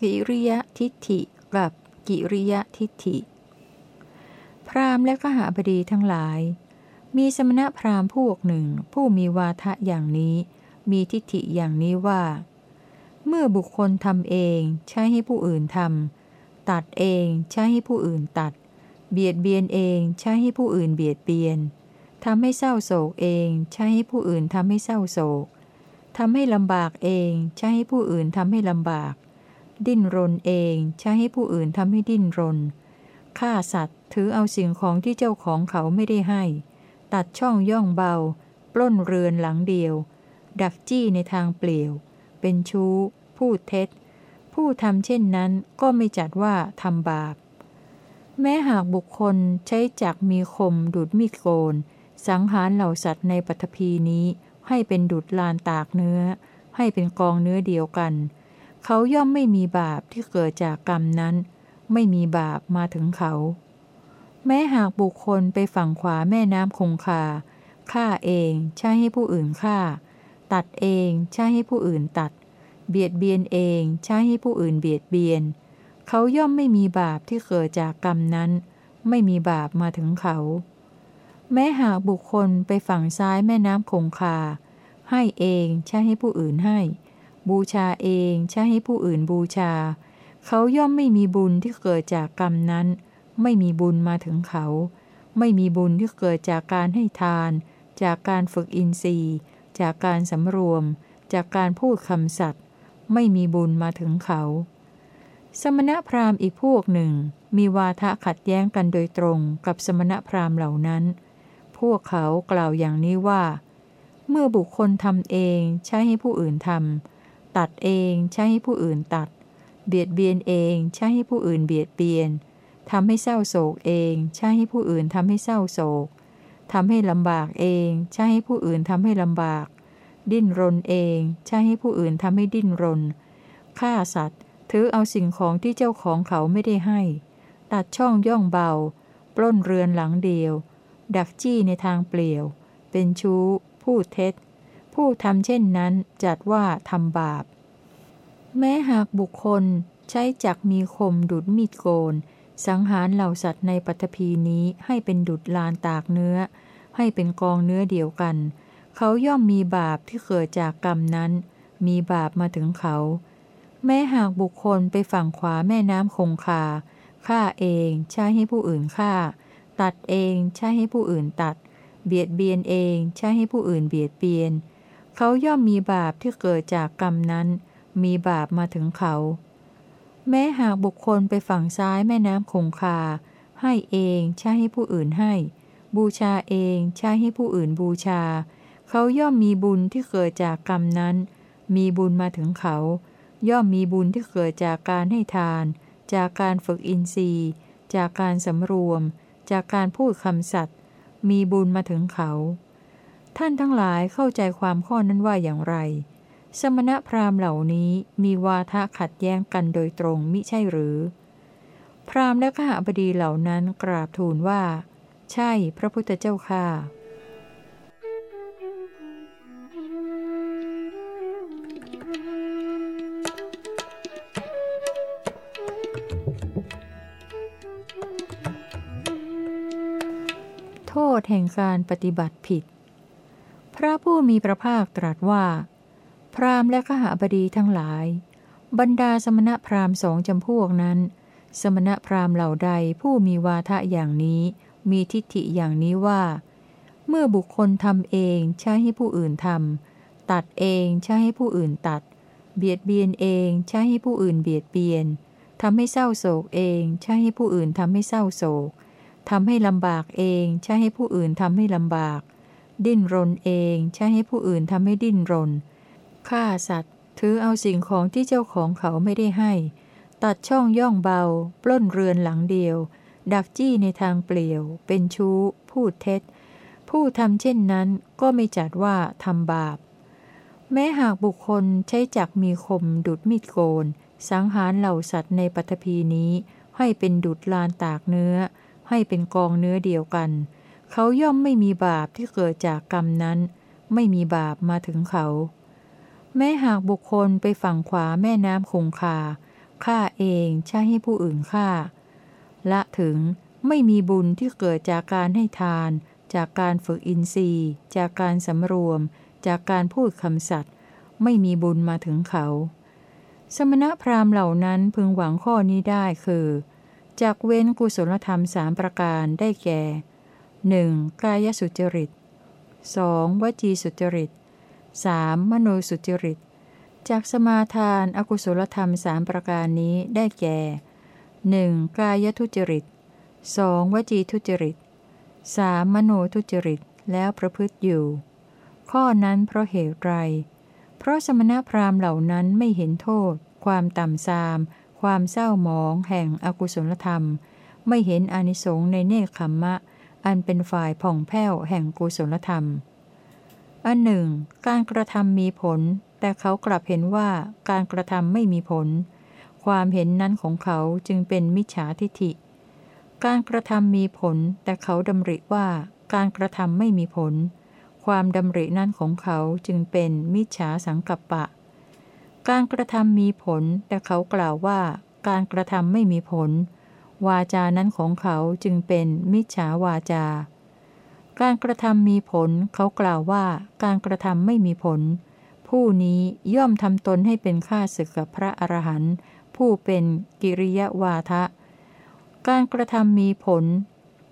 กิริยทิฏฐิกับกิริยทิฏฐิ พราหมณ์และขหาบดีทั้งหลาย มีสมณพราหมณ์พวกหนึ่งผู้มีวาทะอย่างนี้ มีทิฏฐิอย่างนี้ว่า เมื่อบุคคลทำเองใช้ให้ผู้อื่นทำตัดเองใช้ให้ผู้อื่นตัด เบียดเบียนเองใช้ให้ผู้อื่นเบียดเบียนทำให้เศร้าโศกเองใช้ให้ผู้อื่นทำให้เศร้าโศกทำให้ลำบากเองใช้ให้ผู้อื่นทำให้ลำบาก ดิ้นรนเองใช้ให้ผู้อื่นทำให้ดิ้นรนฆ่าสัตว์ถือเอาสิ่งของที่เจ้าของเขาไม่ได้ให้ ตัดช่องย่องเบา ปล้นเรือนหลังเดียว ดักจี้ในทางเปลี่ยว เป็นชู้ พูดเท็จ ผู้ทำเช่นนั้นก็ไม่จัดว่าทำบาป แม้หากบุคคลใช้จักมีคมดูดมีดโกน สังหารเหล่าสัตว์ในปฐพีนี้ ให้เป็นดุดลานตากเนื้อ ให้เป็นกองเนื้อเดียวกัน เขาย่อมไม่มีบาปที่เกิดจากกรรมนั้น ไม่มีบาปมาถึงเขา แม้หากบุคคลไปฝั่งขวาแม่น้ำคงคาฆ่าเองใช้ให้ผู้อื่นฆ่า ตัดเองใช้ให้ผู้อื่นตัด เบียดเบียนเองใช้ให้ผู้อื่นเบียดเบียน เขาย่อมไม่มีบาปที่เกิดจากกรรมนั้น ไม่มีบาปมาถึงเขา แม้หากบุคคลไปฝั่งซ้ายแม่น้ำคงคา ให้เองใช้ให้ผู้อื่นให้ บูชาเองใช้ให้ผู้อื่นบูชา เขาย่อมไม่มีบุญที่เกิดจากกรรมนั้น ไม่มีบุญมาถึงเขา ไม่มีบุญที่เกิดจากการให้ทาน จากการฝึกอินทรีย์ จากการสำรวม จากการพูดคำสัตย์ไม่มีบุญมาถึงเขา สมณพราหมณ์อีกพวกหนึ่ง มีวาทะขัดแย้งกันโดยตรงกับสมณพราหมณ์เหล่านั้น พวกเขากล่าวอย่างนี้ว่า เมื่อบุคคลทำเองใช้ให้ผู้อื่นทำ ตัดเองใช้ให้ผู้อื่นตัด เบียดเบียนเองใช้ให้ผู้อื่นเบียดเบียนทำให้เศร้าโศกเองใช้ให้ผู้อื่นทำให้เศร้าโศกทำให้ลำบากเองใช้ให้ผู้อื่นทำให้ลำบาก ดิ้นรนเองใช้ให้ผู้อื่นทำให้ดิ้นรนฆ่าสัตว์ ถือเอาสิ่งของที่เจ้าของเขาไม่ได้ให้ ตัดช่องย่องเบา ปล้นเรือนหลังเดียว ดักจี้ในทางเปลี่ยว เป็นชู้ พูดเท็จ ผู้ทำเช่นนั้นจัดว่าทำบาป แม้หากบุคคลใช้จักมีคมดุดมีดโกน สังหารเหล่าสัตว์ในปฐพีนี้ให้เป็นดุดลานตากเนื้อ ให้เป็นกองเนื้อเดียวกัน เขาย่อมมีบาปที่เกิดจากกรรมนั้น มีบาปมาถึงเขา แม้หากบุคคลไปฝั่งขวาแม่น้ำคงคาฆ่าเองใช้ให้ผู้อื่นฆ่า ตัดเองใช้ให้ผู้อื่นตัด เบียดเบียนเองใช้ให้ผู้อื่นเบียดเบียน เขาย่อมมีบาปที่เกิดจากกรรมนั้น มีบาปมาถึงเขา แม้หากบุคคลไปฝั่งซ้ายแม่น้ำคงคา ให้เองใช้ให้ผู้อื่นให้ บูชาเองใช้ให้ผู้อื่นบูชา เขาย่อมมีบุญที่เกิดจากกรรมนั้น มีบุญมาถึงเขา ย่อมมีบุญที่เกิดจากการให้ทาน จากการฝึกอินทรีย์ จากการสำรวม จากการพูดคำสัตย์มีบุญมาถึงเขา ท่านทั้งหลายเข้าใจความข้อนั้นว่าอย่างไร สมณพราหมณ์เหล่านี้มีวาทะขัดแย้งกันโดยตรงมิใช่หรือ พราหมณ์และข้าบดีเหล่านั้นกราบทูลว่า ใช่พระพุทธเจ้าค่าโทษแห่งการปฏิบัติผิด ระผู้มีพระภาคตรัสว่า พราหมณ์และขหาบดีทั้งหลาย บรรดาสมณพราหมณ์สองจำพวกนั้น สมณพราหมณ์เหล่าใดผู้มีวาทะอย่างนี้ มีทิฏฐิอย่างนี้ว่า เมื่อบุคคลทำเองใช้ให้ผู้อื่นทำตัดเองใช้ให้ผู้อื่นตัด เบียดเบียนเองใช้ให้ผู้อื่นเบียดเบียนทำให้เศร้าโศกเองใช้ให้ผู้อื่นทำให้เศร้าโศกทำให้ลำบากเองใช้ให้ผู้อื่นทำให้ลำบาก ดิ้นรนเองใช้ให้ผู้อื่นทำให้ดิ้นรนฆ่าสัตว์ ถือเอาสิ่งของที่เจ้าของเขาไม่ได้ให้ ตัดช่องย่องเบา ปล้นเรือนหลังเดียว ดักจี้ในทางเปลี่ยว เป็นชู้ พูดเท็จ ผู้ทำเช่นนั้นก็ไม่จัดว่าทำบาป แม้หากบุคคลใช้จักมีคมดุดมีดโกน สังหารเหล่าสัตว์ในปฐพีนี้ ให้เป็นดุดลานตากเนื้อ ให้เป็นกองเนื้อเดียวกันเเขาย่อมไม่มีบาปที่เกิดจากกรรมนั้น ไม่มีบาปมาถึงเขา แม้หากบุคคลไปฝั่งขวาแม่น้ำคงคาฆ่าเองใช้ให้ผู้อื่นฆ่า ละถึงไม่มีบุญที่เกิดจากการให้ทาน จากการฝึกอินทรีย์ จากการสำรวม จากการพูดคำสัตย์ไม่มีบุญมาถึงเขา สมณพราหมณ์เหล่านั้นพึงหวังข้อนี้ได้คือจากเว้นกุศลธรรมสามประการได้แก่ 1. กายสุจริต 2. วจีสุจริต 3. มโนสุจริต จากสมาทานอากุศลธรรมสามประการนี้ได้แก่ 1. กายทุจริต 2. วจีทุจริต 3. มโนทุจริตแล้วประพฤติอยู่ ข้อนั้นเพราะเหตุไร เพราะสมณพราหมณ์เหล่านั้นไม่เห็นโทษ ความต่ำทราม ความเศร้าหมอง แห่งอกุศลธรรม ไม่เห็นอนิสงส์ในเนคขมมะ อันเป็นฝ่ายผ่องแผ้วแห่งกุศลธรรม อันหนึ่ง การกระทำมีผล แต่เขากลับเห็นว่าการกระทำไม่มีผล ความเห็นนั้นของเขาจึงเป็นมิจฉาทิฐิ การกระทำมีผล แต่เขาดำริว่าการกระทำไม่มีผล ความดำรินั้นของเขาจึงเป็นมิจฉาสังกัปปะ การกระทำมีผล แต่เขากล่าวว่าการกระทำไม่มีผล วาจานั้นของเขาจึงเป็นมิจฉาวาจา การกระทำมีผล เขากล่าวว่าการกระทำไม่มีผล ผู้นี้ย่อมทำตนให้เป็นข้าศึกกับพระอรหันต์ผู้เป็นกิริยวาทะ การกระทำมีผล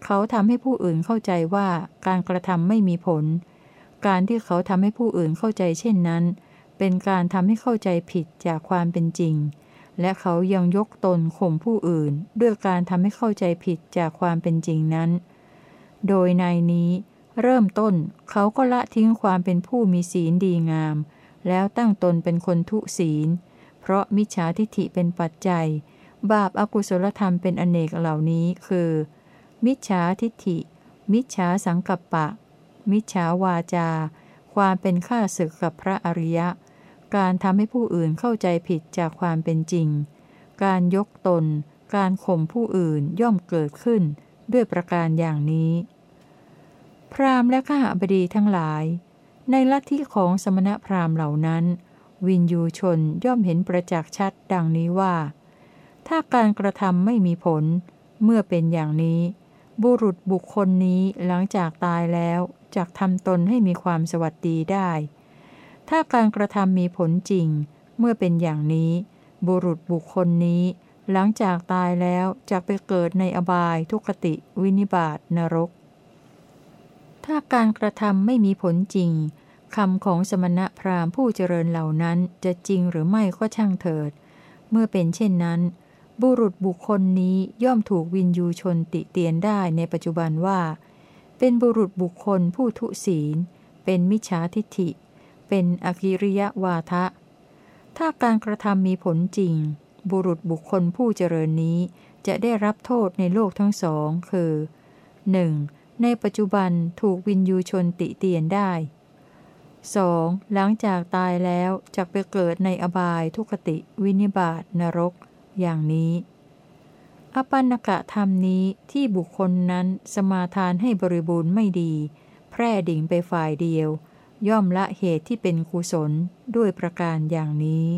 เขาทำให้ผู้อื่นเข้าใจว่าการกระทำไม่มีผล การที่เขาทำให้ผู้อื่นเข้าใจเช่นนั้น เป็นการทำให้เข้าใจผิดจากความเป็นจริง และเขายังยกตนข่มผู้อื่น ด้วยการทำให้เข้าใจผิดจากความเป็นจริงนั้น โดยในนี้เริ่มต้นเขาก็ละทิ้งความเป็นผู้มีศีลดีงาม แล้วตั้งตนเป็นคนทุศีล เพราะมิจฉาทิฐิเป็นปัจจัย บาปอากุศลธรรมเป็นอเนกเหล่านี้คือ มิจฉาทิฐิ มิจฉาสังกัปปะ มิจฉาวาจา ความเป็นข้าศึกกับพระอริยะ การทำให้ผู้อื่นเข้าใจผิดจากความเป็นจริง การยกตน การข่มผู้อื่นย่อมเกิดขึ้นด้วยประการอย่างนี้ พราหมณ์และข้าบดีทั้งหลาย ในลัทธิของสมณพราหมณ์เหล่านั้น วินยูชนย่อมเห็นประจักษ์ชัดดังนี้ว่า ถ้าการกระทำไม่มีผล เมื่อเป็นอย่างนี้ บุรุษบุคคลนี้หลังจากตายแล้วจะทำตนให้มีความสวัสดีได้ ถ้าการกระทำมีผลจริง เมื่อเป็นอย่างนี้ บุรุษบุคคลนี้ หลังจากตายแล้วจะไปเกิดในอบายทุกติวินิบาตนรก ถ้าการกระทำไม่มีผลจริงคำของสมณะพราหมณ์ผู้เจริญเหล่านั้นจะจริงหรือไม่ก็ช่างเถิด เมื่อเป็นเช่นนั้น บุรุษบุคคลนี้ย่อมถูกวินยูชนติเตียนได้ในปัจจุบันว่า เป็นบุรุษบุคคลผู้ทุศีล เป็นมิจฉาทิฐิ เป็นอกิริยวาทะ ถ้าการกระทำมีผลจริง บุรุษบุคคลผู้เจริญนี้จะได้รับโทษในโลกทั้งสองคือ 1. ในปัจจุบันถูกวินยูชนติเตียนได้ 2. หลังจากตายแล้วจะไปเกิดในอบายทุกติ วินิบาตนรก อย่างนี้ อปันนกะธรรมนี้ที่บุคคลนั้นสมาทานให้บริบูรณ์ไม่ดี แพร่ดิ่งไปฝ่ายเดียว ย่อมละเหตุที่เป็นกุศลด้วยประการอย่างนี้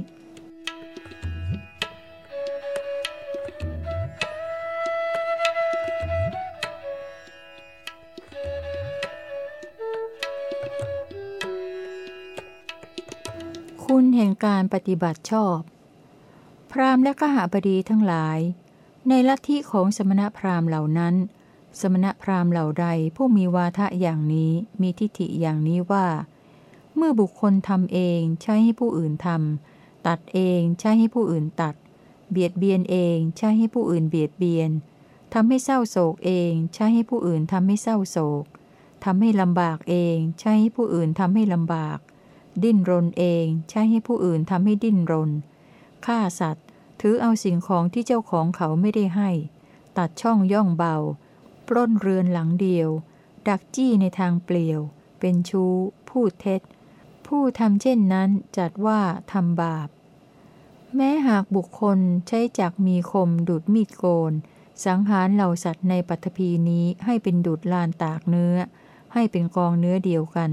คุณแห่งการปฏิบัติชอบ พราหมณ์และขหาบดีทั้งหลาย ในลัทธิของสมณพราหมณ์เหล่านั้น สมณพราหมณ์เหล่าใดผู้มีวาทะอย่างนี้มีทิฏฐิอย่างนี้ว่า เมื่อบุคคลทำเองใช้ให้ผู้อื่นทำตัดเองใช้ให้ผู้อื่นตัด เบียดเบียนเองใช้ให้ผู้อื่นเบียดเบียนทำให้เศร้าโศกเองใช้ให้ผู้อื่นทำให้เศร้าโศกทำให้ลำบากเองใช้ให้ผู้อื่นทำให้ลำบาก ดิ้นรนเองใช้ให้ผู้อื่นทำให้ดิ้นรนฆ่าสัตว์ ถือเอาสิ่งของที่เจ้าของเขาไม่ได้ให้ ตัดช่องย่องเบา ปล้นเรือนหลังเดียว ดักจี้ในทางเปลี่ยว เป็นชู้ พูดเท็จ ผู้ทำเช่นนั้นจัดว่าทำบาป แม้หากบุคคลใช้จักมีคมดูดมีดโกน สังหารเหล่าสัตว์ในปัตภีนี้ให้เป็นดูดลานตากเนื้อ ให้เป็นกองเนื้อเดียวกัน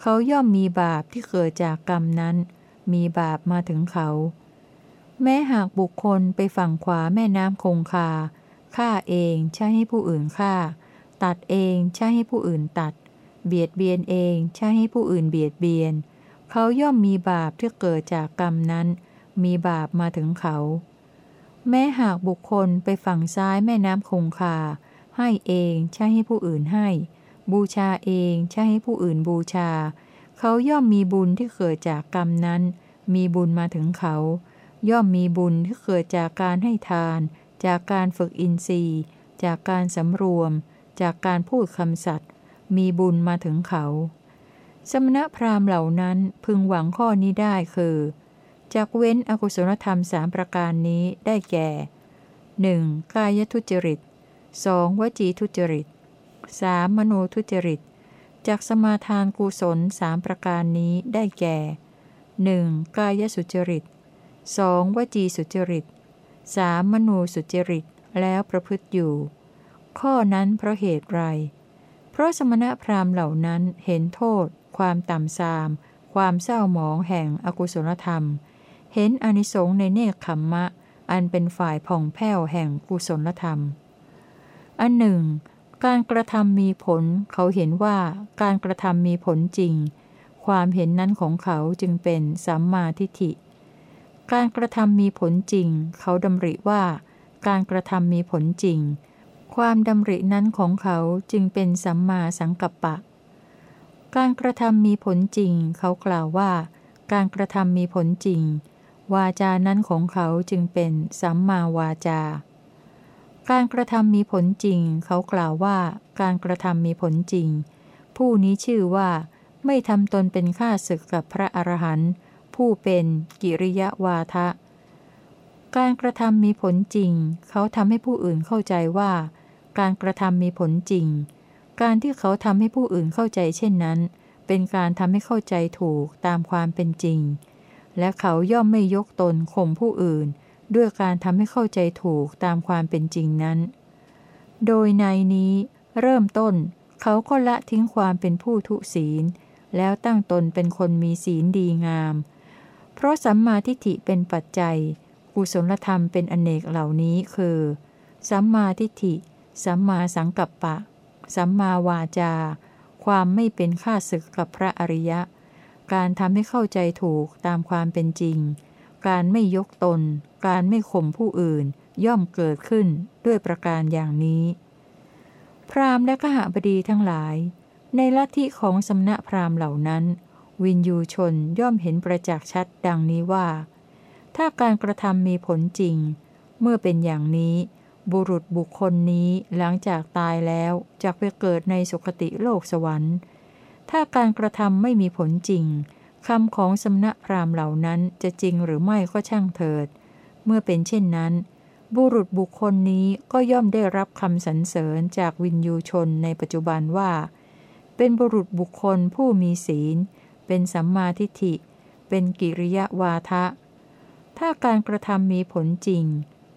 เขาย่อมมีบาปที่เกิดจากกรรมนั้น มีบาปมาถึงเขา แม้หากบุคคลไปฝั่งขวาแม่น้ำคงคา ฆ่าเองใช่ให้ผู้อื่นฆ่า ตัดเองใช่ให้ผู้อื่นตัด เบียดเบียนเองใช่ให้ผู้อื่นเบียดเบียน เขาย่อมมีบาปที่เกิดจากกรรมนั้น มีบาปมาถึงเขา แม้หากบุคคลไปฝั่งซ้ายแม่น้ำคงคา ให้เองใช่ให้ผู้อื่นให้ บูชาเองใช่ให้ผู้อื่นบูชา เขาย่อมมีบุญที่เกิดจากกรรมนั้น มีบุญมาถึงเขา ย่อมมีบุญที่เกิดจากการให้ทาน จากการฝึกอินทรีย์ จากการสำรวม จากการพูดคำสัตย์มีบุญมาถึงเขา สมณพราหมณ์เหล่านั้นพึงหวังข้อนี้ได้คือ จากเว้นอกุศลธรรมสามประการนี้ได้แก่ 1. กายทุจริต 2. วจีทุจริต 3. มโนทุจริต จากสมาทานกุศลสามประการนี้ได้แก่ 1. กายสุจริต 2. วจีสุจริต 3. มโนสุจริตแล้วประพฤติอยู่ ข้อนั้นเพราะเหตุไร เพราะสมณพราหมณ์เหล่านั้นเห็นโทษ ความต่ำทราม ความเศร้าหมองแห่งอกุศลธรรม เห็นอนิสงส์ในเนคขมมะ อันเป็นฝ่ายผ่องแผ้วแห่งกุศลธรรม อันหนึ่ง การกระทำมีผล เขาเห็นว่าการกระทำมีผลจริง ความเห็นนั้นของเขาจึงเป็นสัมมาทิฏฐิ การกระทำมีผลจริง เขาดำริว่า การกระทำมีผลจริง ความดำรินั้นของเขาจึงเป็นสัมมาสังกัปปะ การกระทำมีผลจริง เขากล่าวว่า การกระทำมีผลจริง วาจานั้นของเขาจึงเป็นสัมมาวาจา การกระทำมีผลจริง เขากล่าวว่า การกระทำมีผลจริง ผู้นี้ชื่อว่า ไม่ทำตนเป็นข้าศึกกับพระอรหันต์ ผู้เป็นกิริยาวาทะ การกระทำมีผลจริง เขาทำให้ผู้อื่นเข้าใจว่า การกระทำมีผลจริง การที่เขาทำให้ผู้อื่นเข้าใจเช่นนั้น เป็นการทำให้เข้าใจถูกตามความเป็นจริง และเขาย่อมไม่ยกตนข่มผู้อื่น ด้วยการทำให้เข้าใจถูกตามความเป็นจริงนั้น โดยในนี้เริ่มต้นเขาก็ละทิ้งความเป็นผู้ทุศีล แล้วตั้งตนเป็นคนมีศีลดีงาม เพราะสัมมาทิฏฐิเป็นปัจจัย กุศลธรรมเป็นอเนกเหล่านี้คือ สัมมาทิฏฐิ สัมมาสังกัปปะ สัมมาวาจา ความไม่เป็นข้าศึกกับพระอริยะ การทำให้เข้าใจถูกตามความเป็นจริง การไม่ยกตน การไม่ข่มผู้อื่น ย่อมเกิดขึ้นด้วยประการอย่างนี้ พราหมณ์และกหบดีทั้งหลาย ในลัทธิของสำนักพราหมณ์เหล่านั้น วินยูชนย่อมเห็นประจักษ์ชัดดังนี้ว่า ถ้าการกระทำมีผลจริง เมื่อเป็นอย่างนี้ บุรุษบุคคลนี้หลังจากตายแล้วจะไปเกิดในสุคติโลกสวรรค์ ถ้าการกระทำไม่มีผลจริงคำของสำนักพราหมณ์เหล่านั้นจะจริงหรือไม่ก็ช่างเถิด เมื่อเป็นเช่นนั้น บุรุษบุคคลนี้ก็ย่อมได้รับคำสรรเสริญจากวินยูชนในปัจจุบันว่า เป็นบุรุษบุคคลผู้มีศีล เป็นสัมมาทิฏฐิ เป็นกิริยาวาทะ ถ้าการกระทำมีผลจริง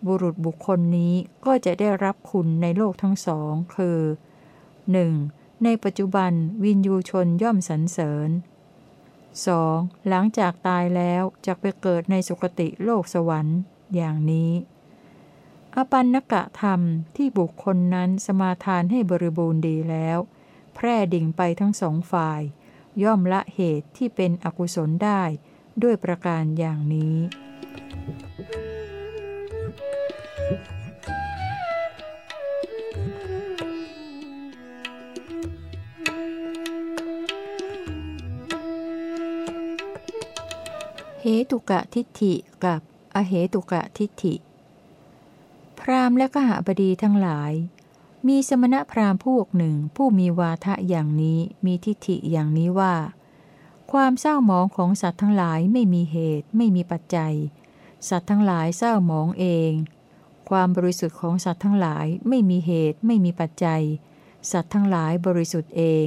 บุรุษบุคคลนี้ก็จะได้รับคุณในโลกทั้งสองคือ 1. ในปัจจุบันวินยูชนย่อมสรรเสริญ 2. หลังจากตายแล้วจะไปเกิดในสุคติโลกสวรรค์ อย่างนี้ อปันนกะธรรมที่บุคคลนั้นสมาทานให้บริบูรณ์ดีแล้ว แพร่ดิ่งไปทั้งสองฝ่าย ย่อมละเหตุที่เป็นอกุศลได้ด้วยประการอย่างนี้ เหตุกะทิฏฐิกับอเหตุกะทิฏฐิ พรามและกหบดีทั้งหลาย มีสมณพราหมณ์พวกหนึ่งผู้มีวาทะอย่างนี้มีทิฏฐิอย่างนี้ว่า ความเศร้าหมองของสัตว์ทั้งหลายไม่มีเหตุ ไม่มีปัจจัย สัตว์ทั้งหลายเศร้าหมองเอง ความบริสุทธิ์ของสัตว์ทั้งหลายไม่มีเหตุ ไม่มีปัจจัย สัตว์ทั้งหลายบริสุทธิ์เอง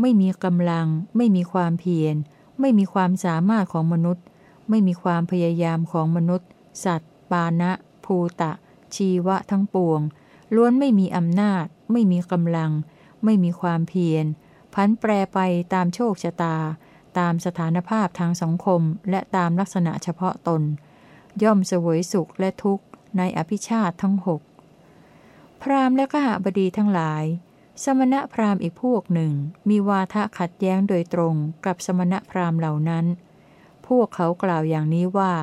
ไม่มีกำลัง ไม่มีความเพียร ไม่มีความสามารถของมนุษย์ ไม่มีความพยายามของมนุษย์ สัตว์ ปานะ ภูตะ ชีวะทั้งปวง ล้วนไม่มีอำนาจ ไม่มีกำลัง ไม่มีความเพียร พันแปรไปตามโชคชะตา ตามสถานภาพทางสังคม และตามลักษณะเฉพาะตน ย่อมเสวยสุขและทุกข์ในอภิชาติทั้งหกพราหมณ์และขหบดีทั้งหลาย สมณะพราหมณ์อีกพวกหนึ่ง มีวาทะขัดแย้งโดยตรงกับสมณะพราหมณ์เหล่านั้น พวกเขากล่าวอย่างนี้ว่า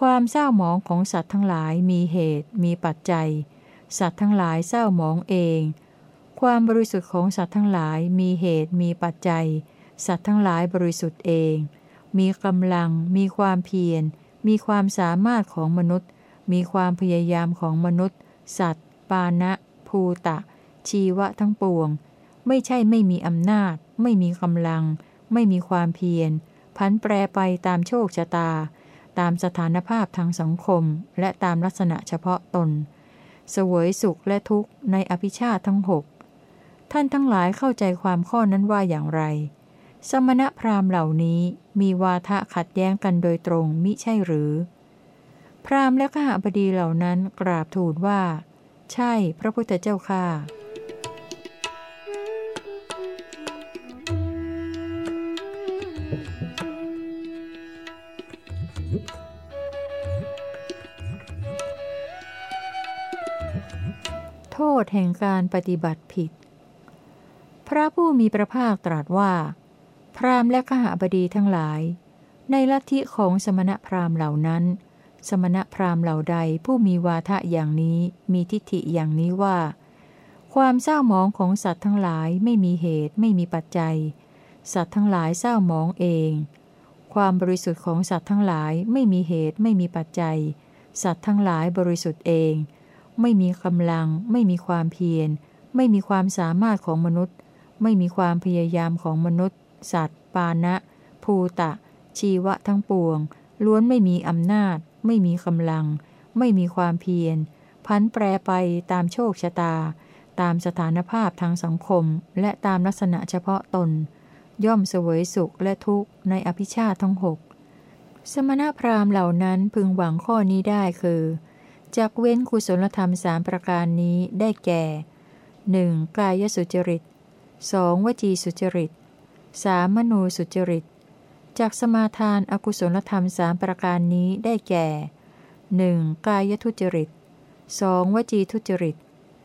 ความเศร้าหมองของสัตว์ทั้งหลายมีเหตุ มีปัจจัย สัตว์ทั้งหลายเศร้าหมองเอง ความบริสุทธิ์ของสัตว์ทั้งหลายมีเหตุมีปัจจัย สัตว์ทั้งหลายบริสุทธิ์เอง มีกำลัง มีความเพียร มีความสามารถของมนุษย์ มีความพยายามของมนุษย์ สัตว์ ปานะ ภูตะ ชีวะทั้งปวง ไม่ใช่ไม่มีอำนาจ ไม่มีกำลัง ไม่มีความเพียร พันแปรไปตามโชคชะตา ตามสถานภาพทางสังคม และตามลักษณะเฉพาะตน สวยสุขและทุกข์ในอภิชาติทั้งหกท่านทั้งหลายเข้าใจความข้อนั้นว่าอย่างไร สมณพราหมณ์เหล่านี้มีวาทะขัดแย้งกันโดยตรงมิใช่หรือ พราหมณ์และขหบดีเหล่านั้นกราบทูลว่า ใช่พระพุทธเจ้าค่า ษแห่งการปฏิบัติผิด พระผู้มีพระภาคตรัสว่า พราหมณ์และขหบดีทั้งหลาย ในลัทธิของสมณพราหมณ์เหล่านั้น สมณพราหมณ์เหล่าใดผู้มีวาทะอย่างนี้มีทิฏฐิอย่างนี้ว่า ความเศร้าหมองของสัตว์ทั้งหลายไม่มีเหตุไม่มีปัจจัย สัตว์ทั้งหลายเศร้าหมองเอง ความบริสุทธิ์ของสัตว์ทั้งหลายไม่มีเหตุไม่มีปัจจัย สัตว์ทั้งหลายบริสุทธิ์เอง ไม่มีกำลัง ไม่มีความเพียร ไม่มีความสามารถของมนุษย์ ไม่มีความพยายามของมนุษย์ สัตว์ ปานะ ภูตะ ชีวะทั้งปวง ล้วนไม่มีอำนาจ ไม่มีกำลัง ไม่มีความเพียร พันแปรไปตามโชคชะตา ตามสถานภาพทางสังคม และตามลักษณะเฉพาะตน ย่อมเสวยสุขและทุกข์ในอภิชาติทั้งหกสมณพราหมณ์เหล่านั้นพึงหวังข้อนี้ได้คือ จากเว้นกุศลธรรมสามประการนี้ได้แก่ 1. กายสุจริต 2. วจีสุจริต 3. มโนสุจริตจากสมาทานอากุศลธรรมสามประการนี้ได้แก่ 1. กายทุจริต 2. วจีทุจริต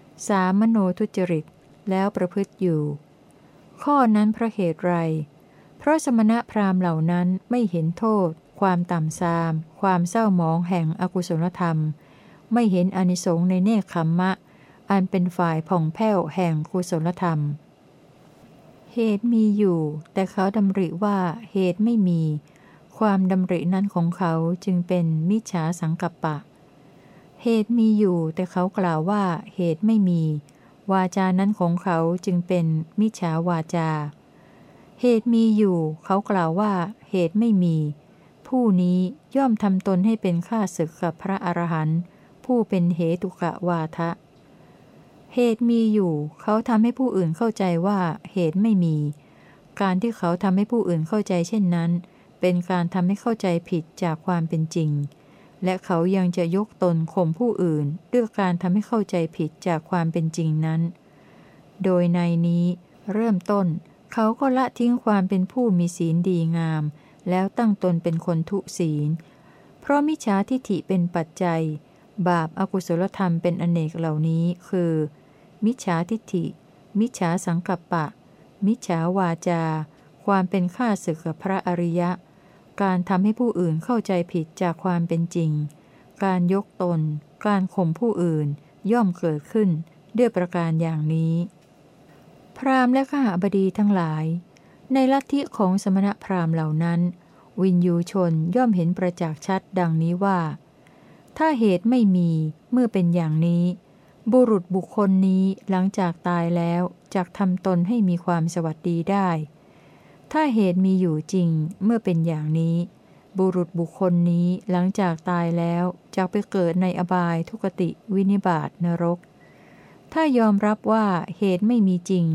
3. มโนทุจริต แล้วประพฤติอยู่ ข้อนั้นเพราะเหตุไร เพราะสมณะพราหมณ์เหล่านั้นไม่เห็นโทษ ความต่ำทราม ความเศร้าหมองแห่งอกุศลธรรม ไม่เห็นอนิสงส์ในเนคขมมะ อันเป็นฝ่ายผ่องแผ้วแห่งกุศลธรรม เหตุมีอยู่ แต่เขาดำริว่าเหตุไม่มี ความดำรินั้นของเขาจึงเป็นมิจฉาสังกัปปะ เหตุมีอยู่แต่เขากล่าวว่าเหตุไม่มี วาจานั้นของเขาจึงเป็นมิจฉาวาจา เหตุมีอยู่ เขากล่าวว่าเหตุไม่มี ผู้นี้ย่อมทำตนให้เป็นข้าศึกกับพระอรหันต์ ผู้เป็นเหตุกะวาทะ เหตุมีอยู่ เขาทำให้ผู้อื่นเข้าใจว่าเหตุไม่มี การที่เขาทำให้ผู้อื่นเข้าใจเช่นนั้น เป็นการทำให้เข้าใจผิดจากความเป็นจริง และเขายังจะยกตนข่มผู้อื่นด้วยการทำให้เข้าใจผิดจากความเป็นจริงนั้น โดยในนี้เริ่มต้น เขาก็ละทิ้งความเป็นผู้มีศีลดีงาม แล้วตั้งตนเป็นคนทุศีล เพราะมิจฉาทิฐิเป็นปัจจัย บาปอากุศลธรรมเป็นอเนกเหล่านี้คือ มิจฉาทิฏฐิ มิจฉาสังกัปปะ มิจฉาวาจา ความเป็นข้าศึกกับพระอริยะ การทำให้ผู้อื่นเข้าใจผิดจากความเป็นจริง การยกตน การข่มผู้อื่น ย่อมเกิดขึ้น ด้วยประการอย่างนี้ พราหมณ์และข้าบดีทั้งหลาย ในลัทธิของสมณพราหมณ์เหล่านั้น วินยูชนย่อมเห็นประจักษ์ชัดดังนี้ว่า ถ้าเหตุไม่มีเมื่อเป็นอย่างนี้ บุรุษบุคคลนี้หลังจากตายแล้วจะทำตนให้มีความสวัสดีได้ ถ้าเหตุมีอยู่จริงเมื่อเป็นอย่างนี้ บุรุษบุคคลนี้หลังจากตายแล้วจะไปเกิดในอบายทุกติวินิบาตนรก ถ้ายอมรับว่าเหตุไม่มีจริง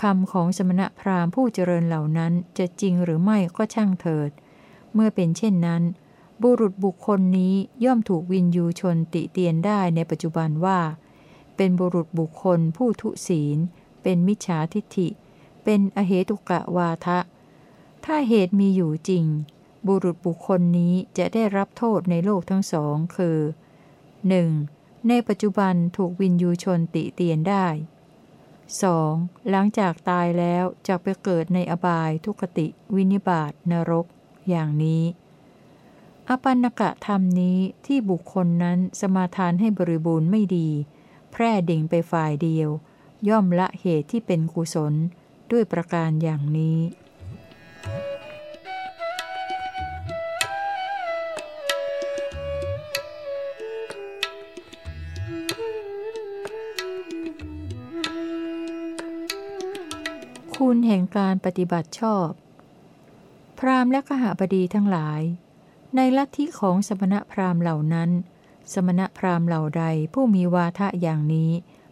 คำของสมณพราหมณ์ผู้เจริญเหล่านั้นจะจริงหรือไม่ก็ช่างเถิด เมื่อเป็นเช่นนั้น บุรุษบุคคลนี้ย่อมถูกวินยูชนติเตียนได้ในปัจจุบันว่า เป็นบุรุษบุคคลผู้ทุศีล เป็นมิจฉาทิฏฐิ เป็นอเหตุกะวาทะ ถ้าเหตุมีอยู่จริง บุรุษบุคคลนี้จะได้รับโทษในโลกทั้งสองคือ 1. ในปัจจุบันถูกวินยูชนติเตียนได้ 2. หลังจากตายแล้วจะไปเกิดในอบายทุกติ วินิบาตนรก อย่างนี้ อปันนกะธรรมนี้ที่บุคคลนั้นสมาทานให้บริบูรณ์ไม่ดี แพร่ดิ่งไปฝ่ายเดียว ย่อมละเหตุที่เป็นกุศลด้วยประการอย่างนี้ คุณแห่งการปฏิบัติชอบ พรามและขหบดีทั้งหลาย ในลัทธิของสมณพราหมณ์เหล่านั้น สมณพราหมณ์เหล่าใดผู้มีวาทะอย่างนี้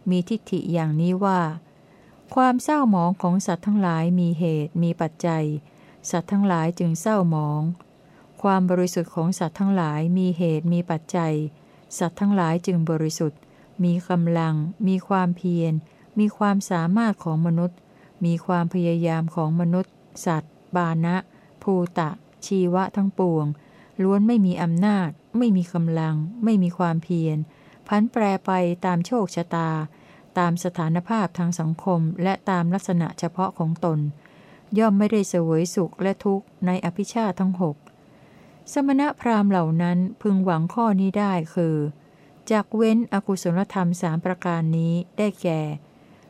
มีทิฏฐิอย่างนี้ว่า ความเศร้าหมองของสัตว์ทั้งหลายมีเหตุมีปัจจัย สัตว์ทั้งหลายจึงเศร้าหมอง ความบริสุทธิ์ของสัตว์ทั้งหลายมีเหตุมีปัจจัย สัตว์ทั้งหลายจึงบริสุทธิ์ มีกำลัง มีความเพียร มีความสามารถของมนุษย์ มีความพยายามของมนุษย์ สัตว์ บานะ ภูตะ ชีวะทั้งปวง ล้วนไม่มีอำนาจ ไม่มีกำลัง ไม่มีความเพียรพันแปรไปตามโชคชะตา ตามสถานภาพทางสังคมและตามลักษณะเฉพาะของตน ย่อมไม่ได้เสวยสุขและทุกข์ในอภิชาทั้งหกสมณพราหมณ์เหล่านั้นพึงหวังข้อนี้ได้คือจากเว้นอกุศลธรรมสามประการนี้ได้แก่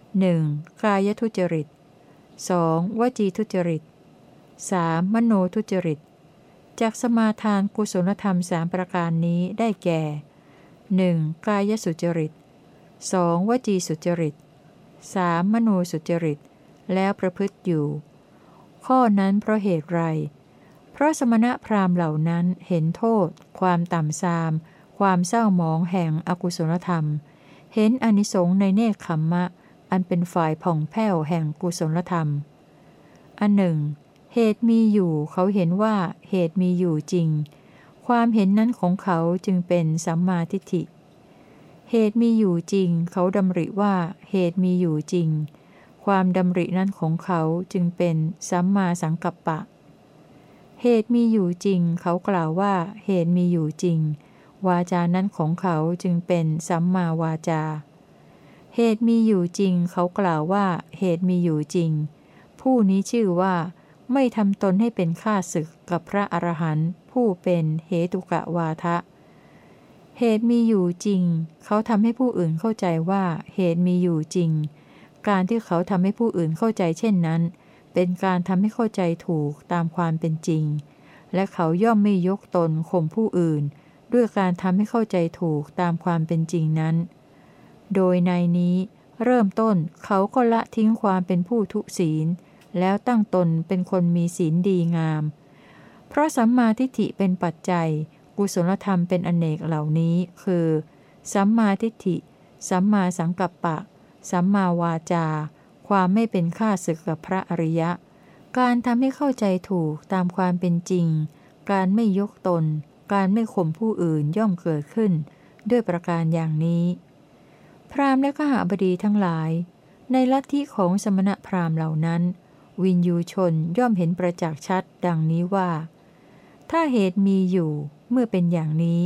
1. กายทุจริต 2. วจีทุจริต 3. มโนทุจริต จากสมาทานกุศลธรรมสามประการนี้ได้แก่ 1. กายสุจริต 2. วจีสุจริต 3. มโนสุจริต แล้วประพฤติอยู่ ข้อนั้นเพราะเหตุไร เพราะสมณะพราหมณ์เหล่านั้นเห็นโทษ ความต่ำทราม ความเศร้าหมองแห่งอกุศลธรรม เห็นอนิสงส์ในเนคขมมะ อันเป็นฝ่ายผ่องแผ้วแห่งกุศลธรรม อันหนึ่ง เหตุมีอยู่เขาเห็นว่าเหตุมีอยู่จริง ความเห็นนั้นของเขาจึงเป็นสัมมาทิฏฐิ เหตุมีอยู่จริง เขาดำริว่าเหตุมีอยู่จริง ความดำรินั้นของเขาจึงเป็นสัมมาสังกัปปะ เหตุมีอยู่จริง เขากล่าวว่าเหตุมีอยู่จริง วาจานั้นของเขาจึงเป็นสัมมาวาจา เหตุมีอยู่จริง เขากล่าวว่าเหตุมีอยู่จริง ผู้นี้ชื่อว่า ไม่ทำตนให้เป็นข้าศึกกับพระอรหันต์ผู้เป็นเหตุกะวาทะ เหตุมีอยู่จริง เขาทำให้ผู้อื่นเข้าใจว่าเหตุมีอยู่จริง การที่เขาทำให้ผู้อื่นเข้าใจเช่นนั้น เป็นการทำให้เข้าใจถูกตามความเป็นจริง และเขาย่อมไม่ยกตนข่มผู้อื่น ด้วยการทำให้เข้าใจถูกตามความเป็นจริงนั้น โดยในนี้เริ่มต้นเขาก็ละทิ้งความเป็นผู้ทุศีล แล้วตั้งตนเป็นคนมีศีลดีงาม เพราะสัมมาทิฏฐิเป็นปัจจัย กุศลธรรมเป็นอนเนกเหล่านี้ คือ สัมมาทิฏฐิ สัมมาสังกัปปะ สัมมาวาจา ความไม่เป็นข้าศึกกับพระอริยะ การทำให้เข้าใจถูกตามความเป็นจริง การไม่ยกตน การไม่ข่มผู้อื่นย่อมเกิดขึ้น ด้วยประการอย่างนี้ พราหมณ์และขหาบดีทั้งหลาย ในลัทธิของสมณะพราหมณ์เหล่านั้น วินยูชนย่อมเห็นประจักษ์ชัดดังนี้ว่า ถ้าเหตุมีอยู่เมื่อเป็นอย่างนี้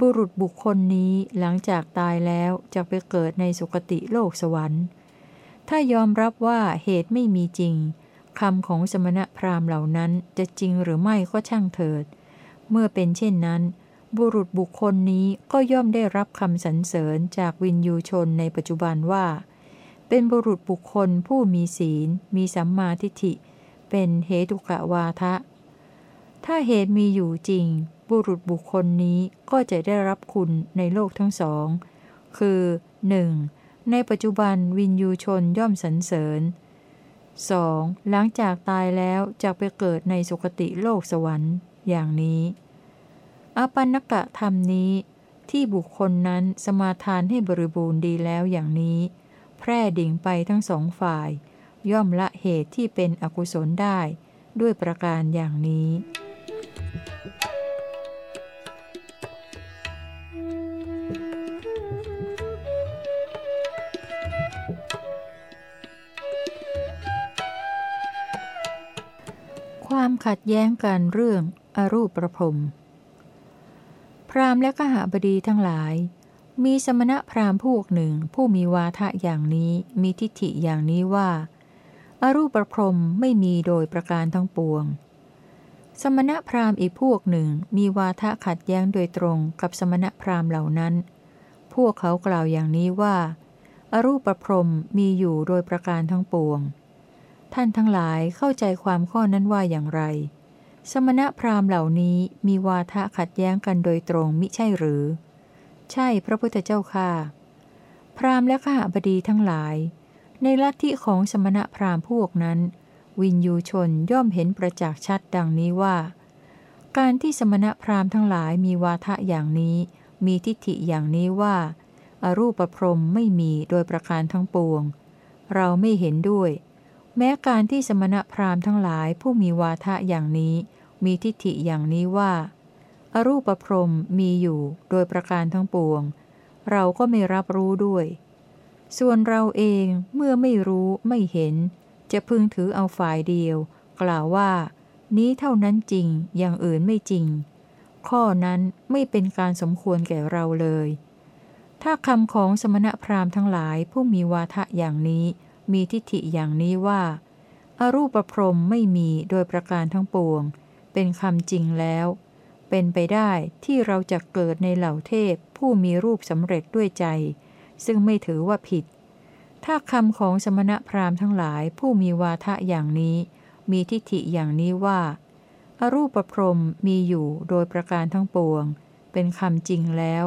บุรุษบุคคลนี้หลังจากตายแล้วจะไปเกิดในสุคติโลกสวรรค์ ถ้ายอมรับว่าเหตุไม่มีจริงคำของสมณพราหมณ์เหล่านั้นจะจริงหรือไม่ก็ช่างเถิด เมื่อเป็นเช่นนั้น บุรุษบุคคลนี้ก็ย่อมได้รับคำสรรเสริญจากวินยูชนในปัจจุบันว่า เป็นบุรุษบุคคลผู้มีศีล มีสัมมาทิฏฐิ เป็นเหตุกะวาทะ ถ้าเหตุมีอยู่จริง บุรุษบุคคลนี้ก็จะได้รับคุณในโลกทั้งสอง คือ 1. ในปัจจุบันวินยูชนย่อมสรรเสริญ 2. หลังจากตายแล้วจะไปเกิดในสุคติโลกสวรรค์ อย่างนี้ อปันนกะธรรมนี้ ที่บุคคลนั้นสมาทานให้บริบูรณ์ดีแล้วอย่างนี้ ร่ดิ่งไปทั้งสองฝ่าย ย่อมละเหตุที่เป็นอกุศลได้ ด้วยประการอย่างนี้ ความขัดแย้งกันเรื่องอรูปประพรมพราหมณ์และกหบดีทั้งหลาย มีสมณะพราหมณ์พวกหนึ่งผู้มีวาทะอย่างนี้มีทิฏฐิอย่างนี้ว่าอารูปประพรมไม่มีโดยประการทั้งปวง สมณะพราหมณ์อีกพวกหนึ่งมีวาทะขัดแย้งโดยตรงกับสมณะพราหมณ์เหล่านั้น พวกเขากล่าวอย่างนี้ว่าอารูปประพรมมีอยู่โดยประการทั้งปวง ท่านทั้งหลายเข้าใจความข้อนั้นว่าอย่างไร สมณะพราหมณ์เหล่านี้มีวาทะขัดแย้งกันโดยตรงมิใช่หรือ ใช่พระพุทธเจ้าค่ะ พราหมณ์และข้าบดีทั้งหลาย ในลัทธิของสมณะพราหมณ์พวกนั้น วินยูชนย่อมเห็นประจักษ์ชัดดังนี้ว่า การที่สมณะพราหมณ์ทั้งหลายมีวาทะอย่างนี้ มีทิฏฐิอย่างนี้ว่าอารูปพรมไม่มีโดยประการทั้งปวง เราไม่เห็นด้วย แม้การที่สมณะพราหมณ์ทั้งหลายผู้มีวาทะอย่างนี้ มีทิฏฐิอย่างนี้ว่า อรูปพรมมีอยู่โดยประการทั้งปวง เราก็ไม่รับรู้ด้วย ส่วนเราเองเมื่อไม่รู้ไม่เห็น จะพึงถือเอาฝ่ายเดียว กล่าวว่า นี้เท่านั้นจริงอย่างอื่นไม่จริง ข้อนั้นไม่เป็นการสมควรแก่เราเลย ถ้าคำของสมณพราหมณ์ทั้งหลายผู้มีวาทะอย่างนี้ มีทิฏฐิอย่างนี้ว่าอารูปพรมไม่มีโดยประการทั้งปวง เป็นคำจริงแล้ว เป็นไปได้ที่เราจะเกิดในเหล่าเทพผู้มีรูปสำเร็จด้วยใจ ซึ่งไม่ถือว่าผิด ถ้าคำของสมณพราหมณ์ทั้งหลายผู้มีวาทะอย่างนี้ มีทิฏฐิอย่างนี้ว่าอารูปพรมมีอยู่โดยประการทั้งปวง เป็นคำจริงแล้ว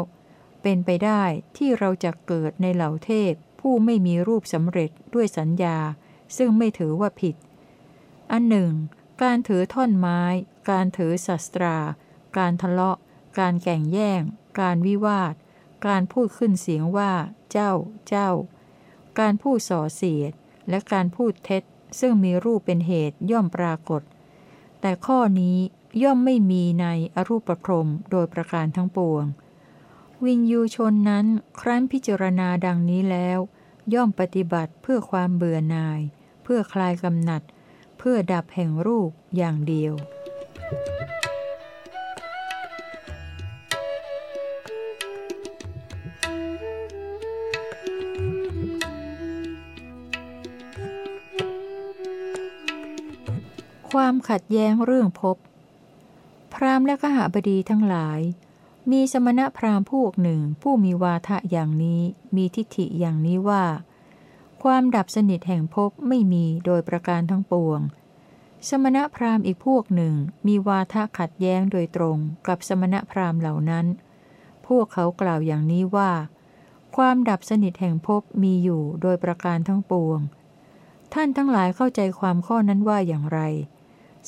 เป็นไปได้ที่เราจะเกิดในเหล่าเทพผู้ไม่มีรูปสำเร็จด้วยสัญญา ซึ่งไม่ถือว่าผิด อันหนึ่ง การถือท่อนไม้ การถือศัตรา การทะเลาะ การแก่งแย่ง การวิวาท การพูดขึ้นเสียงว่า เจ้า เจ้า การพูดส่อเสียด และการพูดเท็จ ซึ่งมีรูปเป็นเหตุย่อมปรากฏ แต่ข้อนี้ย่อมไม่มีในอรูปพรมโดยประการทั้งปวง วินยูชนนั้นครั้นพิจารณาดังนี้แล้ว ย่อมปฏิบัติเพื่อความเบื่อหน่าย เพื่อคลายกำหนัด เพื่อดับแห่งรูปอย่างเดียว ความขัดแย้งเรื่องพบพราหมณ์และขหบดีทั้งหลาย มีสมณพราหมณ์พวกหนึ่งผู้มีวาทะอย่างนี้มีทิฏฐิอย่างนี้ว่า ความดับสนิทแห่งพบไม่มีโดยประการทั้งปวง สมณพราหมณ์อีกพวกหนึ่งมีวาทะขัดแย้งโดยตรงกับสมณพราหมณ์เหล่านั้น พวกเขากล่าวอย่างนี้ว่า ความดับสนิทแห่งพบมีอยู่โดยประการทั้งปวง ท่านทั้งหลายเข้าใจความข้อนั้นว่าอย่างไร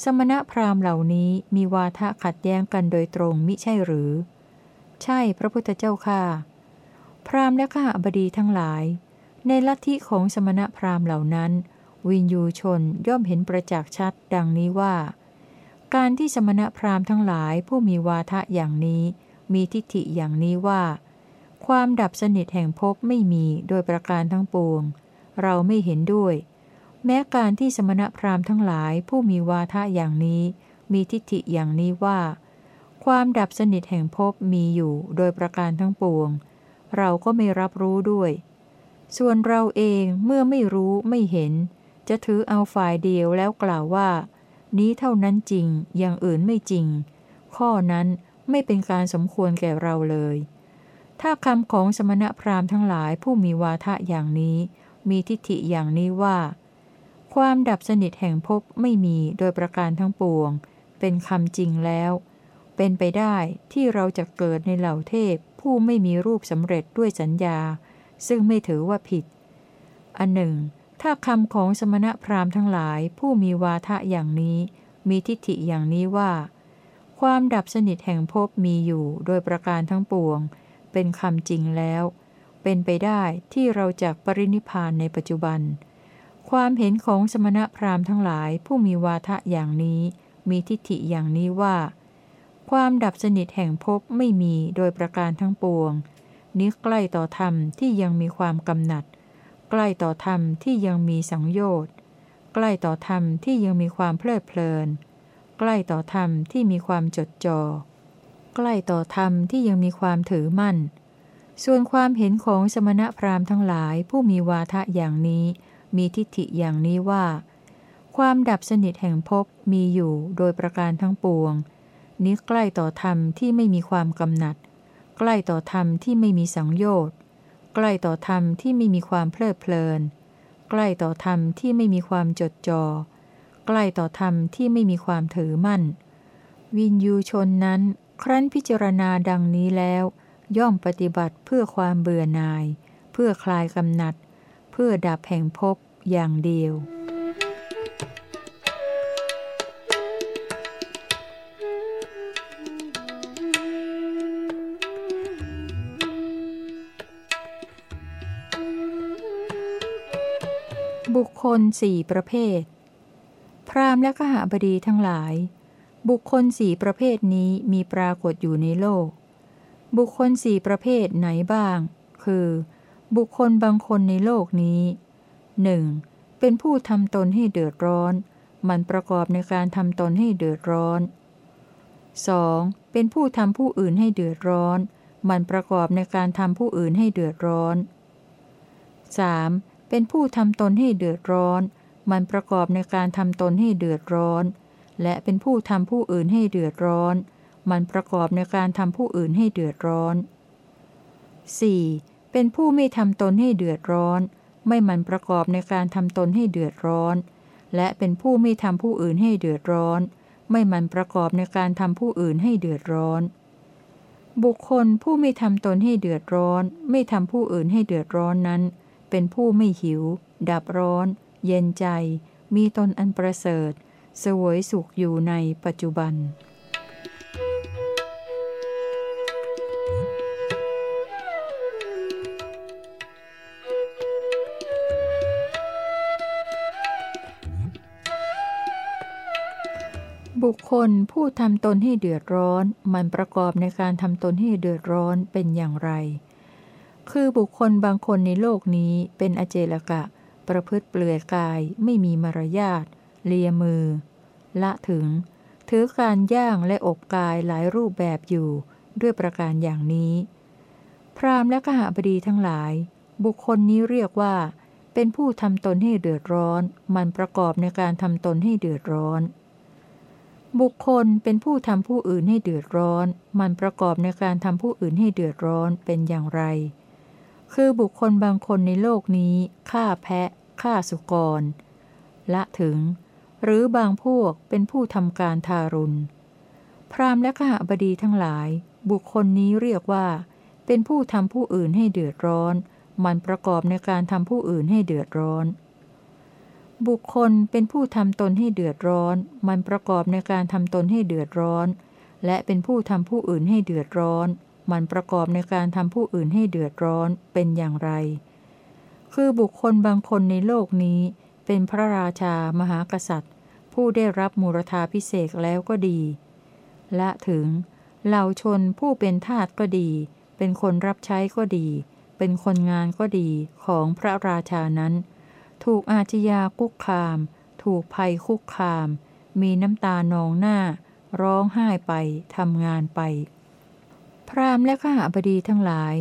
สมณพราหมณ์เหล่านี้มีวาทะขัดแย้งกันโดยตรงมิใช่หรือ ใช่พระพุทธเจ้าค่ะ พราหมณ์และข้าบดีทั้งหลาย ในลัทธิของสมณพราหมณ์เหล่านั้น วินยูชนย่อมเห็นประจักษ์ชัดดังนี้ว่า การที่สมณพราหมณ์ทั้งหลายผู้มีวาทะอย่างนี้ มีทิฏฐิอย่างนี้ว่า ความดับสนิทแห่งภพไม่มีโดยประการทั้งปวง เราไม่เห็นด้วย แม้การที่สมณพราหมณ์ทั้งหลายผู้มีวาทะอย่างนี้ มีทิฏฐิอย่างนี้ว่า ความดับสนิทแห่งภพมีอยู่โดยประการทั้งปวง เราก็ไม่รับรู้ด้วย ส่วนเราเองเมื่อไม่รู้ไม่เห็น จะถือเอาฝ่ายเดียวแล้วกล่าวว่า นี้เท่านั้นจริงอย่างอื่นไม่จริง ข้อนั้นไม่เป็นการสมควรแก่เราเลย ถ้าคำของสมณพราหมณ์ทั้งหลายผู้มีวาทะอย่างนี้ มีทิฏฐิอย่างนี้ว่า ความดับสนิทแห่งภพไม่มีโดยประการทั้งปวง เป็นคำจริงแล้ว เป็นไปได้ที่เราจะเกิดในเหล่าเทพผู้ไม่มีรูปสำเร็จด้วยสัญญา ซึ่งไม่ถือว่าผิด อันหนึ่ง ถ้าคำของสมณพราหมณ์ทั้งหลายผู้มีวาทะอย่างนี้ มีทิฏฐิอย่างนี้ว่า ความดับสนิทแห่งภพมีอยู่โดยประการทั้งปวง เป็นคำจริงแล้ว เป็นไปได้ที่เราจะปรินิพานในปัจจุบัน ความเห็นของสมณพราหมณ์ทั้งหลายผู้มีวาทะอย่างนี้ มีทิฏฐิอย่างนี้ว่า ความดับสนิทแห่งภพไม่มีโดยประการทั้งปวง นี้ใกล้ต่อธรรมที่ยังมีความกำหนัด ใกล้ต่อธรรมที่ยังมีสังโยชน์ ใกล้ต่อธรรมที่ยังมีความเพลิดเพลิน ใกล้ต่อธรรมที่มีความจดจอ่อ ใกล้ต่อธรรมที่ยังมีความถือมั่น ส่วนความเห็นของสมณพราหมณ์ทั้งหลายผู้มีวาทะอย่างนี้ มีทิฏฐิอย่างนี้ว่า ความดับสนิทแห่งภพมีอยู่โดยประการทั้งปวง นี้ใกล้ต่อธรรมที่ไม่มีความกำหนัด ใกล้ต่อธรรมที่ไม่มีสังโยชน์ ใกล้ต่อธรรมที่ไม่มีความเพลิดเพลิน ใกล้ต่อธรรมที่ไม่มีความจดจอ่อ ใกล้ต่อธรรมที่ไม่มีความถือมั่น วินยูชนนั้น ครั้นพิจารณาดังนี้แล้ว ย่อมปฏิบัติเพื่อความเบื่อหน่าย เพื่อคลายกำหนัด เพื่อดับแห่งภพอย่างเดียว บุคคลสี่ประเภท พราหมณ์และขหบดีทั้งหลาย บุคคลสี่ประเภทนี้มีปรากฏอยู่ในโลก บุคคลสี่ประเภทไหนบ้าง คือ บุคคลบางคนในโลกนี้หนึ่งเป็นผู้ทำตนให้เดือดร้อน มันประกอบในการทำตนให้เดือดร้อน 2. เป็นผู้ทำผู้อื่นให้เดือดร้อน มันประกอบในการทำผู้อื่นให้เดือดร้อน 3. เป็นผู้ทำตนให้เดือดร้อน มันประกอบในการทำตนให้เดือดร้อน และเป็นผู้ทำผู้อื่นให้เดือดร้อน มันประกอบในการทำผู้อื่นให้เดือดร้อน 4. เป็นผู้ไม่ทำตนให้เดือดร้อน ไม่มันประกอบในการทำตนให้เดือดร้อน และเป็นผู้ไม่ทำผู้อื่นให้เดือดร้อน ไม่มันประกอบในการทำผู้อื่นให้เดือดร้อน บุคคลผู้ไม่ทำตนให้เดือดร้อน ไม่ทำผู้อื่นให้เดือดร้อนนั้น เป็นผู้ไม่หิว ดับร้อน เย็นใจ มีตนอันประเสริฐ สวยสุขอยู่ในปัจจุบัน บุคคลผู้ทำตนให้เดือดร้อน มันประกอบในการทำตนให้เดือดร้อนเป็นอย่างไร คือบุคคลบางคนในโลกนี้เป็นอเจลกะ ประพฤติเปลือยกาย ไม่มีมารยาทเลียมือ ละถึง ถือการย่างและอบกายหลายรูปแบบอยู่ ด้วยประการอย่างนี้ พรามและกหบดีทั้งหลาย บุคคลนี้เรียกว่า เป็นผู้ทำตนให้เดือดร้อน มันประกอบในการทำตนให้เดือดร้อน บุคคลเป็นผู้ทำผู้อื่นให้เดือดร้อน มันประกอบในการทำผู้อื่นให้เดือดร้อนเป็นอย่างไร คือบุคคลบางคนในโลกนี้ฆ่าแพะฆ่าสุกร ละถึง หรือบางพวกเป็นผู้ทำการทารุณ พรามและขหบดีทั้งหลาย บุคคลนี้เรียกว่า เป็นผู้ทำผู้อื่นให้เดือดร้อน มันประกอบในการทำผู้อื่นให้เดือดร้อน บุคคลเป็นผู้ทำตนให้เดือดร้อน มันประกอบในการทำตนให้เดือดร้อน และเป็นผู้ทำผู้อื่นให้เดือดร้อน มันประกอบในการทำผู้อื่นให้เดือดร้อนเป็นอย่างไร คือบุคคลบางคนในโลกนี้ เป็นพระราชามหากษัตริย์ ผู้ได้รับมูรธาพิเศษแล้วก็ดี และถึงเหล่าชนผู้เป็นทาสก็ดี เป็นคนรับใช้ก็ดี เป็นคนงานก็ดีของพระราชานั้น ถูกอาชญาคุกคาม ถูกภัยคุกคาม มีน้ำตานองหน้า ร้องไห้ไปทำงานไป พราหมณ์และข้าบดีทั้งหลาย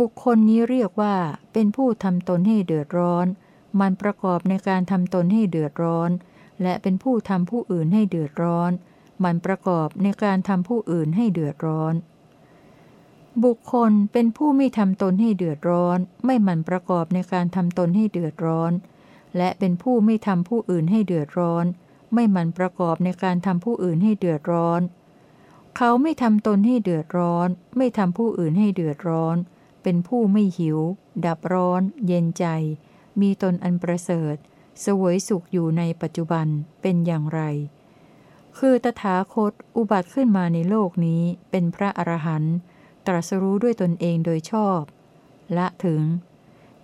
บุคคลนี้เรียกว่าเป็นผู้ทำตนให้เดือดร้อน มันประกอบในการทำตนให้เดือดร้อน และเป็นผู้ทำผู้อื่นให้เดือดร้อน มันประกอบในการทำผู้อื่นให้เดือดร้อนบุคคลเป็นผู้ไม่ทำตนให้เดือดร้อน ไม่มันประกอบในการทำตนให้เดือดร้อน และเป็นผู้ไม่ทำผู้อื่นให้เดือดร้อน ไม่มันประกอบในการทำผู้อื่นให้เดือดร้อน เขาไม่ทำตนให้เดือดร้อน ไม่ทำผู้อื่นให้เดือดร้อน เป็นผู้ไม่หิว ดับร้อน เย็นใจ มีตนอันประเสริฐ สวยสุขอยู่ในปัจจุบันเป็นอย่างไร คือตถาคตอุบัติขึ้นมาในโลกนี้เป็นพระอรหันต์ตรัสรู้ด้วยตนเองโดยชอบ ละถึง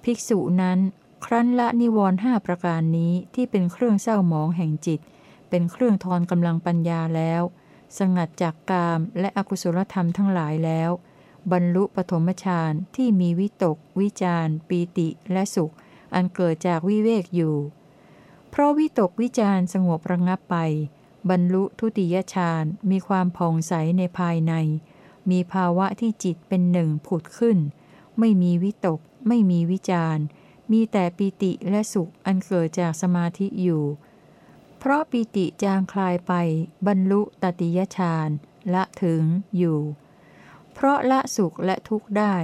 ภิกษุนั้น ครั้นละนิวรณ์ห้าประการนี้ที่เป็นเครื่องเศร้าหมองแห่งจิต เป็นเครื่องทอนกำลังปัญญาแล้ว สงัดจากกามและอกุศลธรรมทั้งหลายแล้ว บรรลุปฐมฌานที่มีวิตก วิจารปีติและสุข อันเกิดจากวิเวกอยู่ เพราะวิตกวิจารสงบระงับไป บรรลุทุติยฌานมีความผ่องใสในภายใน มีภาวะที่จิตเป็นหนึ่งผุดขึ้น ไม่มีวิตก ไม่มีวิจาร มีแต่ปิติและสุขอันเกิดจากสมาธิอยู่ เพราะปิติจางคลายไป บรรลุตติยฌานละถึงอยู่ เพราะละสุขและทุกข์ได้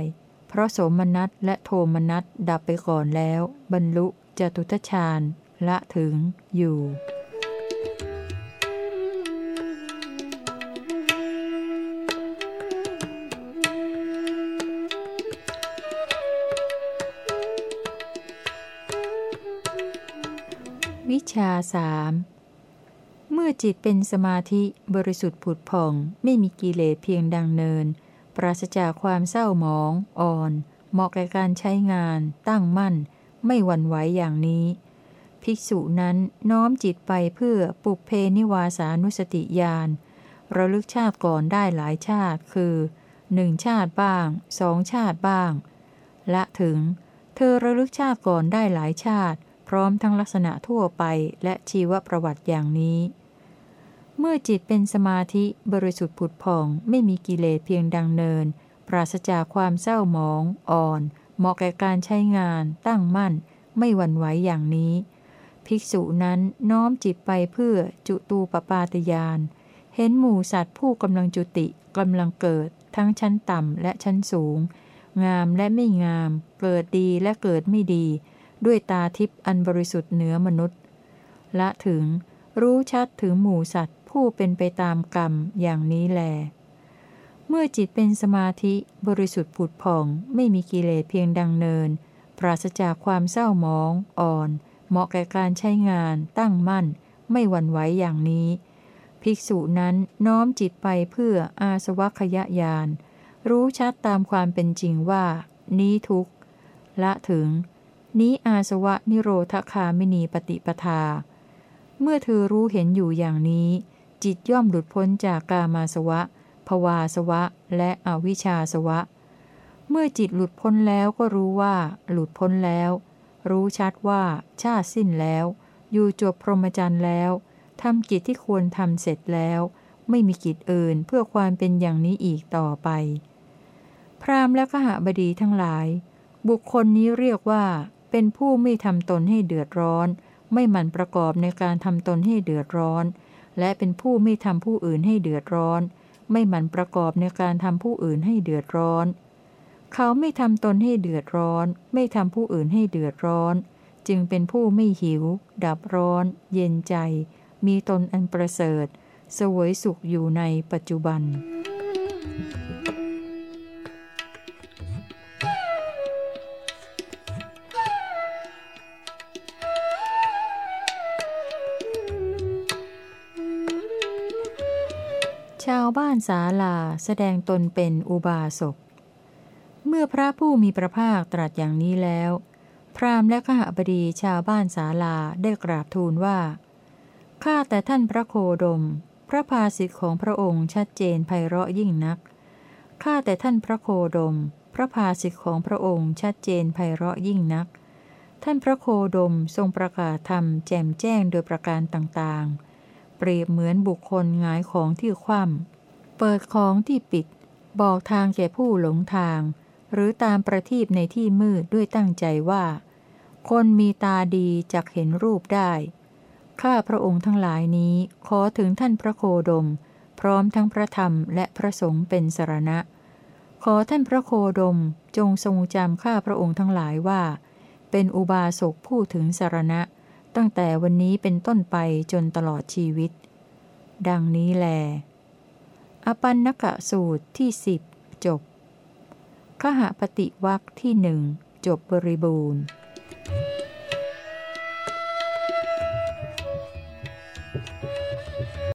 เพราะโสมนัสและโทมนัสดับไปก่อนแล้ว บรรลุจตุตฌานละถึงอยู่ วิชาสามเมื่อจิตเป็นสมาธิบริสุทธิ์ผุดผ่อง ไม่มีกิเลสเพียงดังเนิน ปราศจากความเศร้าหมอง อ่อน เหมาะแก่การใช้งาน ตั้งมั่น ไม่หวั่นไหวอย่างนี้ ภิกษุนั้นน้อมจิตไปเพื่อปุเพนิวาสานุสติญาณระลึกชาติก่อนได้หลายชาติคือหนึ่งชาติบ้างสองชาติบ้าง ละถึง เธอระลึกชาติก่อนได้หลายชาติ พร้อมทั้งลักษณะทั่วไปและชีวประวัติอย่างนี้ เมื่อจิตเป็นสมาธิบริสุทธิ์ผุดผ่องไม่มีกิเลสเพียงดังเนิน ปราศจากความเศร้าหมอง อ่อน เหมาะแก่การใช้งาน ตั้งมั่น ไม่หวั่นไหวอย่างนี้ ภิกษุนั้นน้อมจิตไปเพื่อจุตูปปาตยาน เห็นหมู่สัตว์ผู้กำลังจุติกำลังเกิด ทั้งชั้นต่ำและชั้นสูง งามและไม่งาม เกิดดีและเกิดไม่ดี ด้วยตาทิพย์อันบริสุทธิ์เหนือมนุษย์ ละถึงรู้ชัดถึงหมู่สัตว์ผู้เป็นไปตามกรรมอย่างนี้แล เมื่อจิตเป็นสมาธิบริสุทธิ์ผุดผ่องไม่มีกิเลสเพียงดังเนิน ปราศจากความเศร้าหมอง อ่อน เหมาะแก่การใช้งาน ตั้งมั่น ไม่หวั่นไหวอย่างนี้ ภิกษุนั้นน้อมจิตไปเพื่ออาสวัคยญาณรู้ชัดตามความเป็นจริงว่า นี้ทุกขละถึง นี้อาสวะนิโรธคามินีปฏิปทา เมื่อเธอรู้เห็นอยู่อย่างนี้ จิตย่อมหลุดพ้นจากกามาสวะ ภวาสวะ และอวิชชาสวะ เมื่อจิตหลุดพ้นแล้วก็รู้ว่า หลุดพ้นแล้ว รู้ชัดว่า ชาติสิ้นแล้ว อยู่จบพรหมจรรย์แล้วทำกิจที่ควรทำเสร็จแล้ว ไม่มีกิจอื่นเพื่อความเป็นอย่างนี้อีกต่อไป พรามและขหบดีทั้งหลาย บุคคลนี้เรียกว่า เป็นผู้ไม่ทำตนให้เดือดร้อน ไม่หมั่นประกอบในการทำตนให้เดือดร้อน และเป็นผู้ไม่ทำผู้อื่นให้เดือดร้อน ไม่หมั่นประกอบในการทำผู้อื่นให้เดือดร้อน เขาไม่ทำตนให้เดือดร้อน ไม่ทำผู้อื่นให้เดือดร้อน จึงเป็นผู้ไม่หิว ดับร้อน เย็นใจ มีตนอันประเสริฐ สวยสุขอยู่ในปัจจุบัน ชาวบ้านสาลาแสดงตนเป็นอุบาสก เมื่อพระผู้มีพระภาคตรัสอย่างนี้แล้ว พราหมณ์และขหบดีชาวบ้านสาลาได้กราบทูลว่า ข้าแต่ท่านพระโคดม พระภาสิทธิ์ของพระองค์ชัดเจนไพเราะยิ่งนัก ข้าแต่ท่านพระโคดม พระภาสิทธิ์ของพระองค์ชัดเจนไพเราะยิ่งนัก ท่านพระโคดมทรงประกาศธรรมแจ่มแจ้งโดยประการต่างๆ เปรียบเหมือนบุคคลหงายของที่คว่ำเปิดของที่ปิด บอกทางแก่ผู้หลงทาง หรือตามประทีปในที่มืดด้วยตั้งใจว่า คนมีตาดีจักเห็นรูปได้ ข้าพระองค์ทั้งหลายนี้ขอถึงท่านพระโคดม พร้อมทั้งพระธรรมและพระสงฆ์เป็นสรณะ ขอท่านพระโคดมจงทรงจำข้าพระองค์ทั้งหลายว่า เป็นอุบาสกผู้ถึงสรณะ ตั้งแต่วันนี้เป็นต้นไปจนตลอดชีวิต ดังนี้แล อปันนกะสูตรที่สิบจบขหปฏิวักที่หนึ่งจบบริบูรณ์「